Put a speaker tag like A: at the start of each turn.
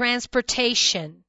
A: transportation.